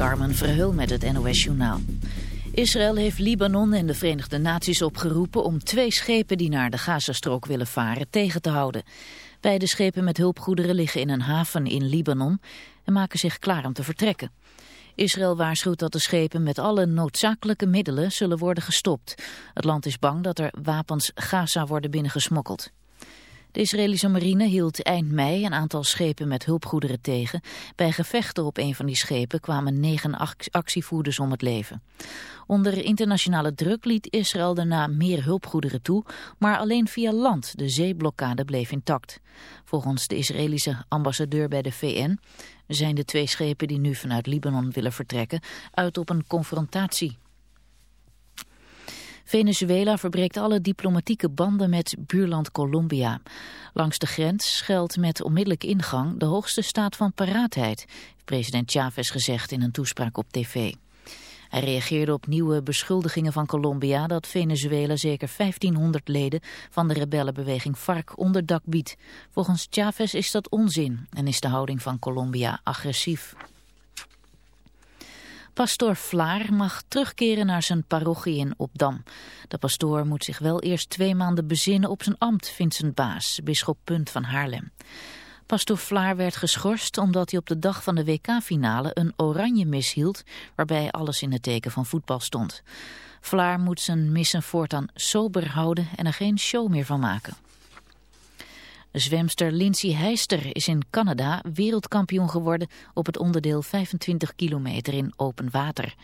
Carmen Verheul met het NOS Journaal. Israël heeft Libanon en de Verenigde Naties opgeroepen om twee schepen die naar de Gazastrook willen varen tegen te houden. Beide schepen met hulpgoederen liggen in een haven in Libanon en maken zich klaar om te vertrekken. Israël waarschuwt dat de schepen met alle noodzakelijke middelen zullen worden gestopt. Het land is bang dat er wapens Gaza worden binnengesmokkeld. De Israëlische marine hield eind mei een aantal schepen met hulpgoederen tegen. Bij gevechten op een van die schepen kwamen negen actievoerders om het leven. Onder internationale druk liet Israël daarna meer hulpgoederen toe, maar alleen via land. De zeeblokkade bleef intact. Volgens de Israëlische ambassadeur bij de VN zijn de twee schepen die nu vanuit Libanon willen vertrekken uit op een confrontatie. Venezuela verbreekt alle diplomatieke banden met buurland Colombia. Langs de grens geldt met onmiddellijke ingang de hoogste staat van paraatheid, heeft president Chavez gezegd in een toespraak op tv. Hij reageerde op nieuwe beschuldigingen van Colombia dat Venezuela zeker 1500 leden van de rebellenbeweging FARC onderdak biedt. Volgens Chavez is dat onzin en is de houding van Colombia agressief. Pastoor Vlaar mag terugkeren naar zijn parochie in Opdam. De pastoor moet zich wel eerst twee maanden bezinnen op zijn ambt, vindt zijn baas, bisschop Punt van Haarlem. Pastoor Vlaar werd geschorst omdat hij op de dag van de WK-finale een oranje mis hield, waarbij alles in het teken van voetbal stond. Vlaar moet zijn missen voortaan sober houden en er geen show meer van maken. Zwemster Lindsay Heister is in Canada wereldkampioen geworden op het onderdeel 25 kilometer in open water.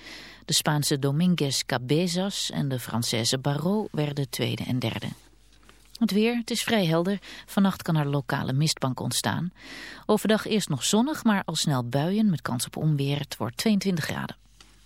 De Spaanse Dominguez Cabezas en de Française Barrault werden tweede en derde. Het weer, het is vrij helder. Vannacht kan er lokale mistbank ontstaan. Overdag eerst nog zonnig, maar al snel buien met kans op onweer. Het wordt 22 graden.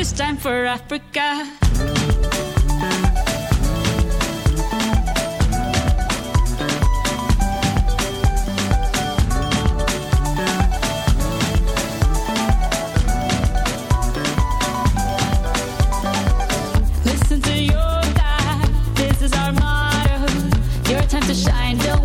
This time for Africa. Listen to your. This is our motto. Your time to shine. Don't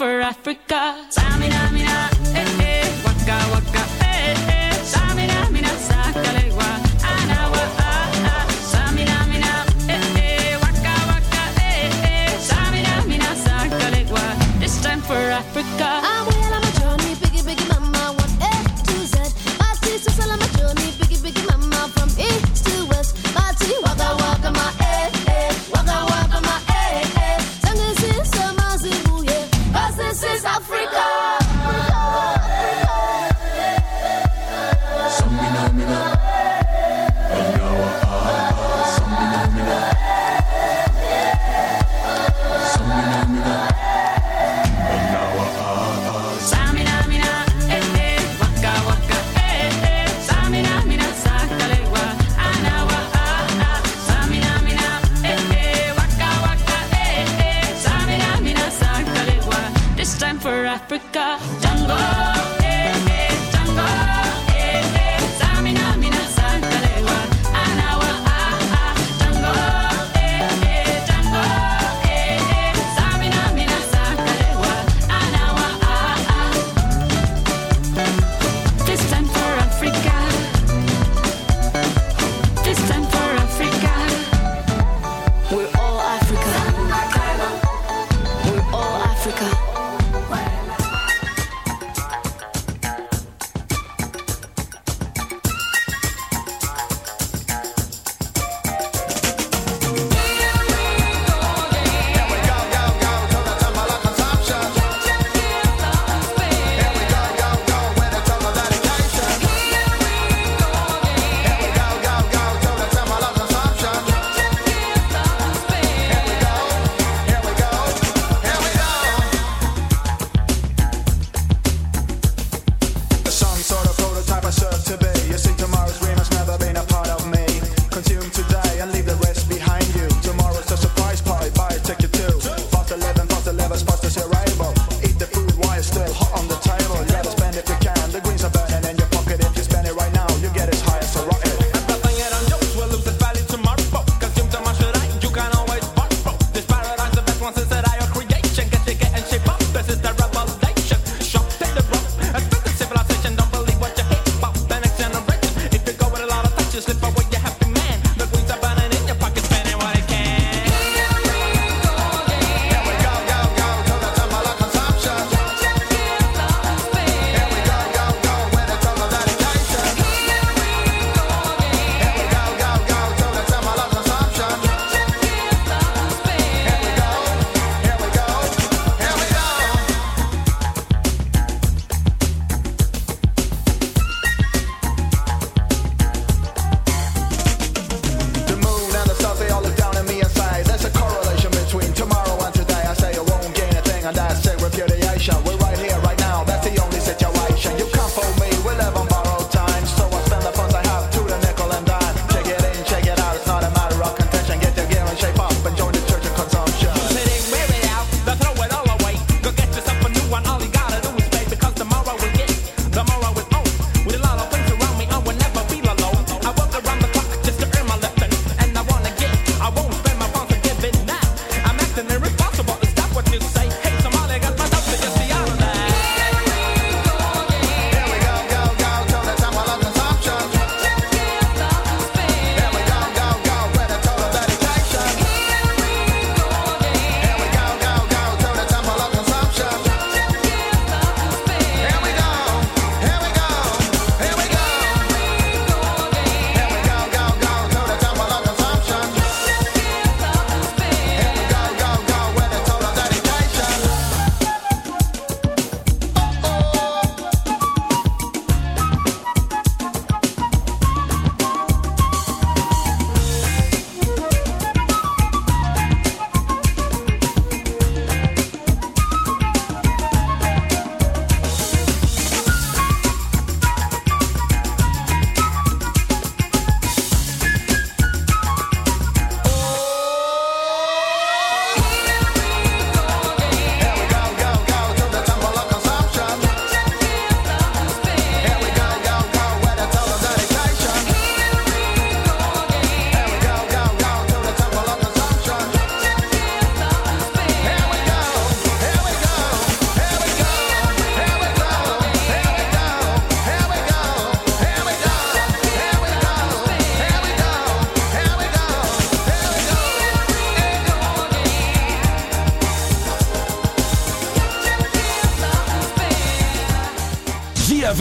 for Africa. Tamina, mina,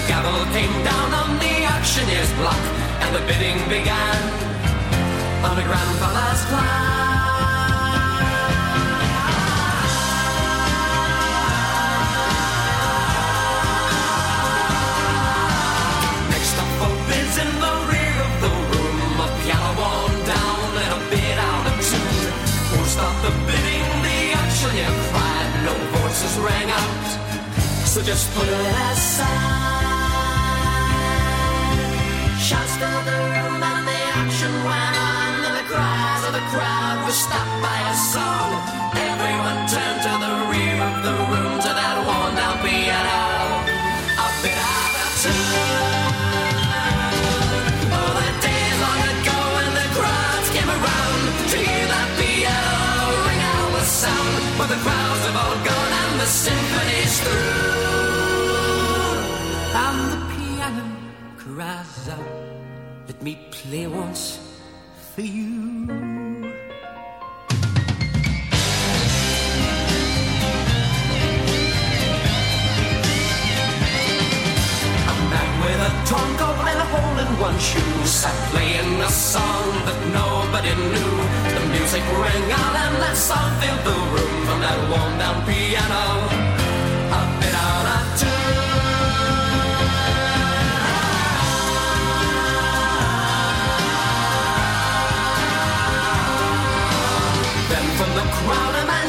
The gavel came down on the auctioneer's block, and the bidding began on a grandfather's plan. stop the bidding, the auctioneer cried. No voices rang out, so just put it aside. The and the action went on, and the cries of the crowd were stopped by a song. Me play once for you. Torn coat and a hole in one shoe sat playing a song that nobody knew. The music rang out and that song filled the room from that worn down piano.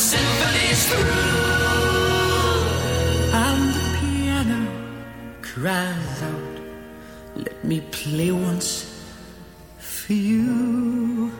Symphony's through. And the piano cries out, let me play once for you.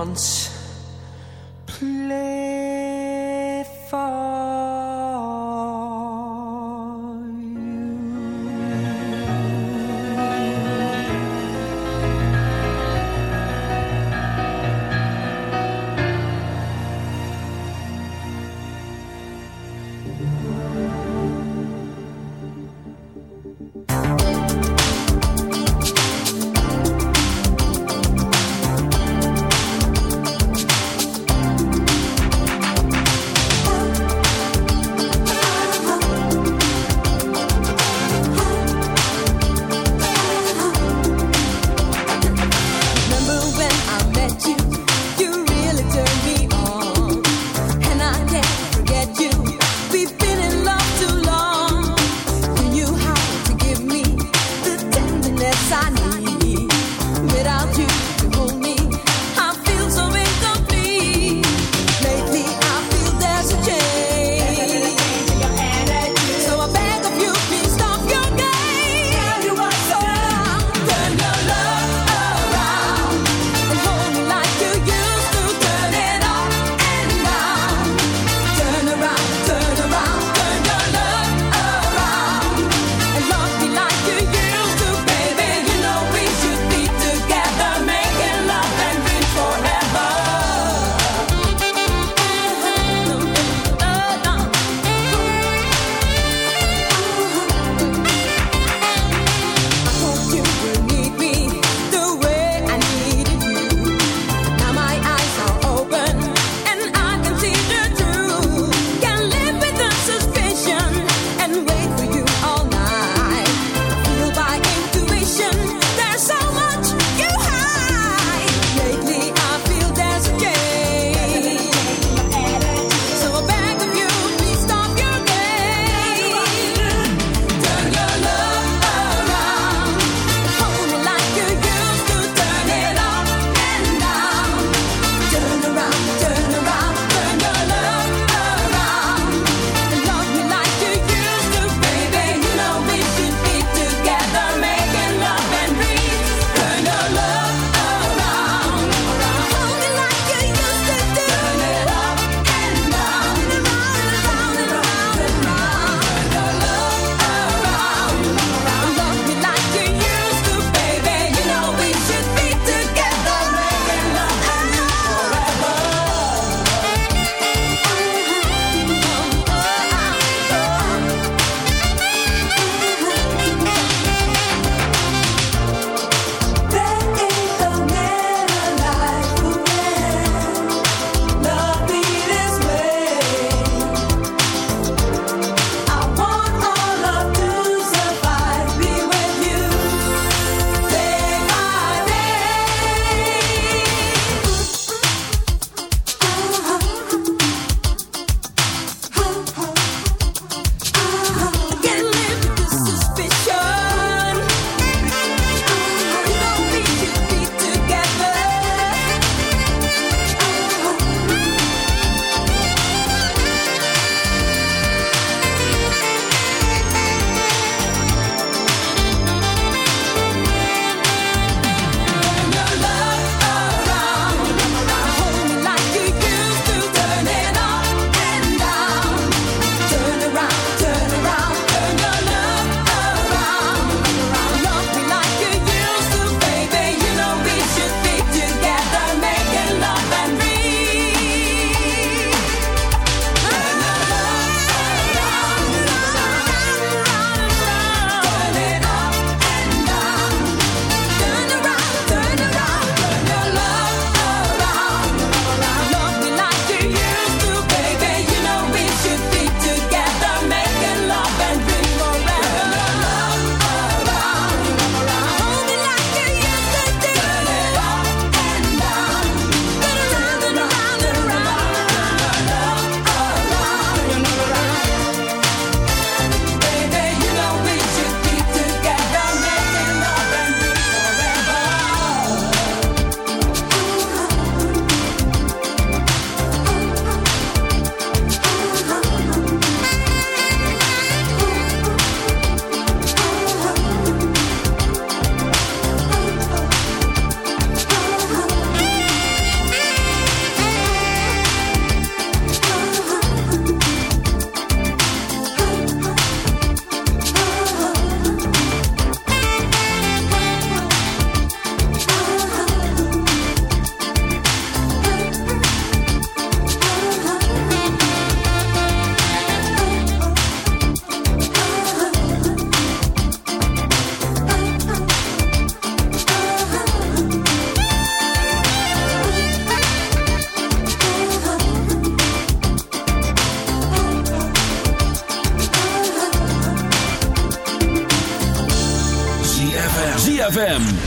Once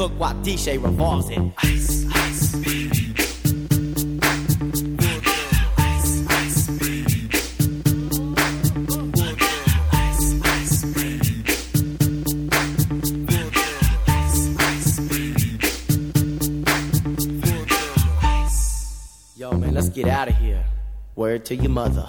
hook while DJ revolves it. Ice, ice, baby. Yo, man, let's get out of here. Word to your mother.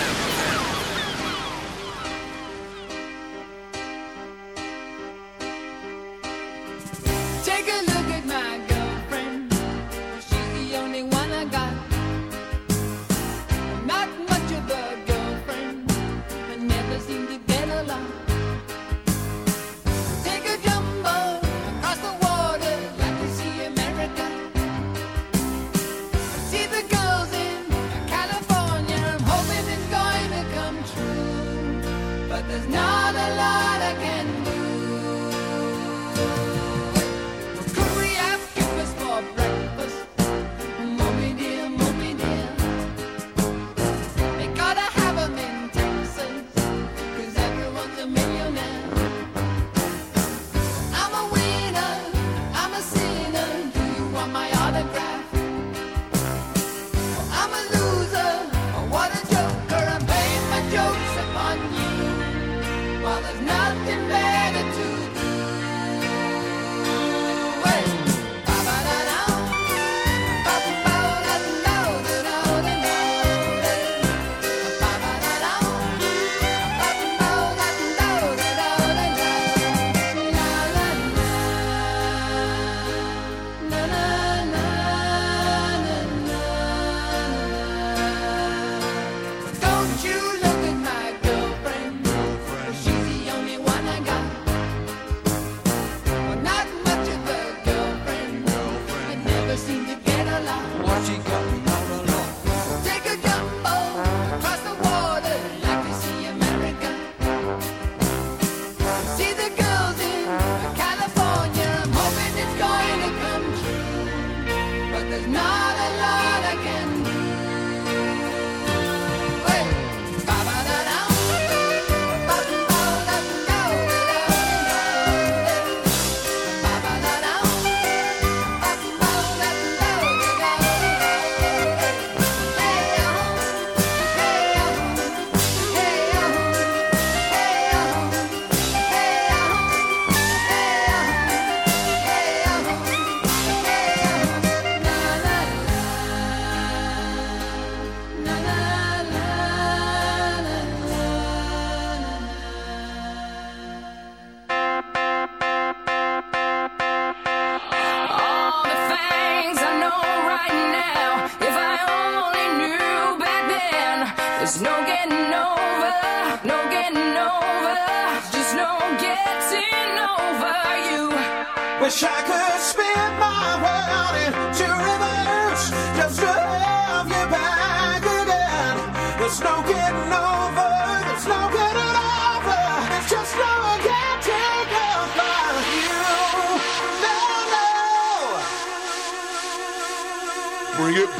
while there's nothing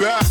back.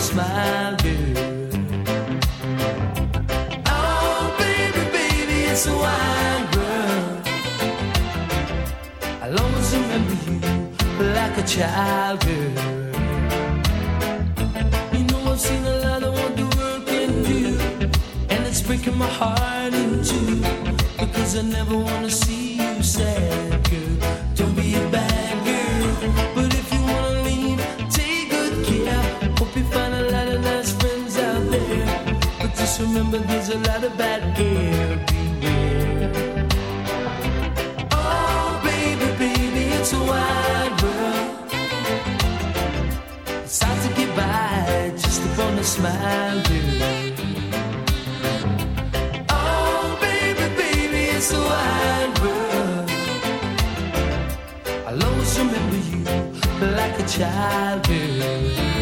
smile do. Oh, baby, baby, it's a wide world. I'll always remember you like a child girl. You know I've seen a lot of what the world can do, and it's breaking my heart in two because I never wanna see you sad. Remember there's a lot of bad everywhere. Oh, baby, baby, it's a wide world. It's hard to get by just upon a smile, dear. Oh, baby, baby, it's a wide world. I'll always remember you like a child, girl.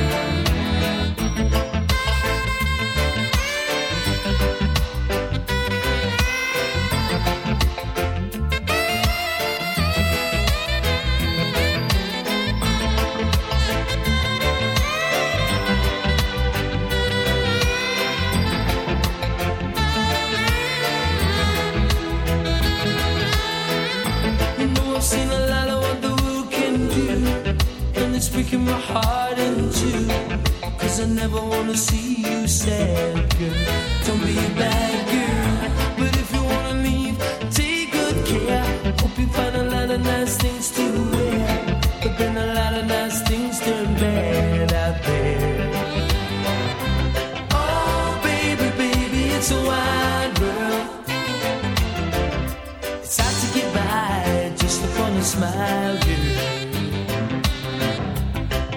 smile you.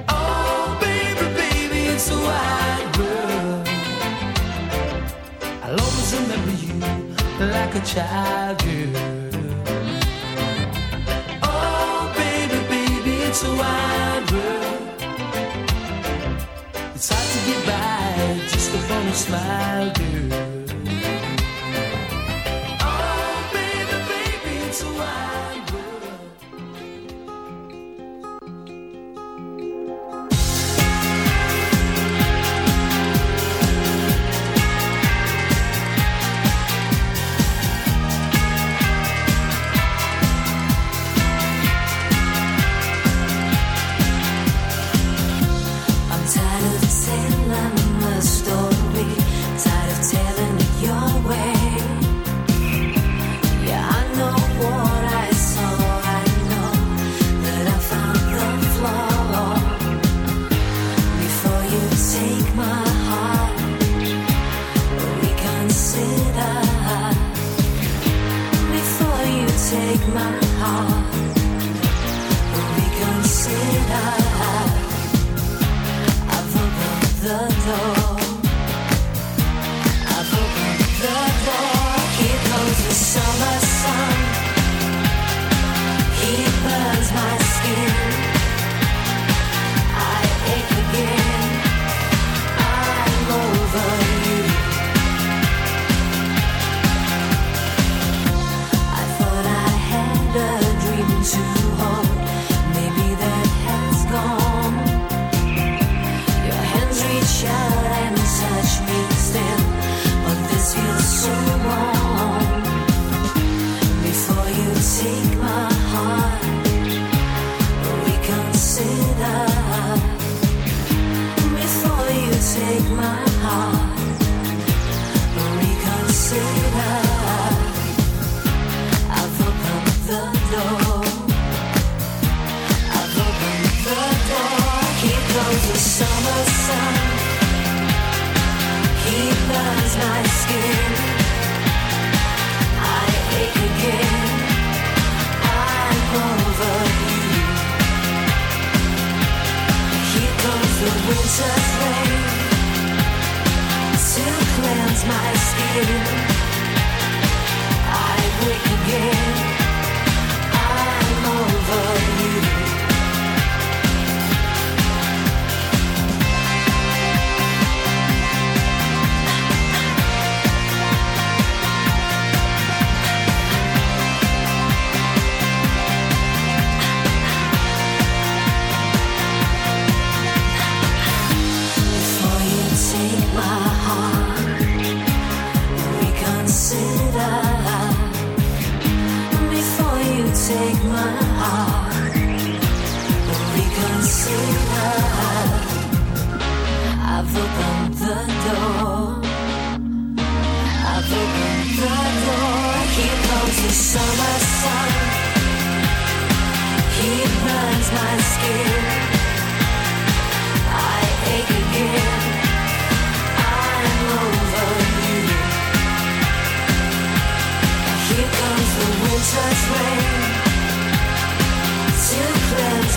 Oh, baby, baby, it's a wide world. I'll always remember you like a child you. Oh, baby, baby, it's a wide world. It's hard to get by just upon a smile, dude.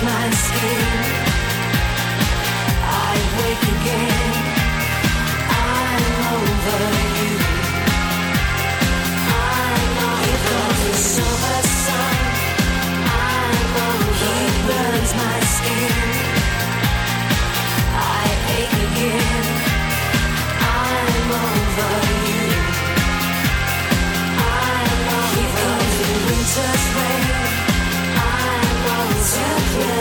my skin. I wake again. I'm over you. I'm over the summer sun. I'm over he burns my skin. I ache again. I'm over you. I'm over the winter's rain. I'm over. you.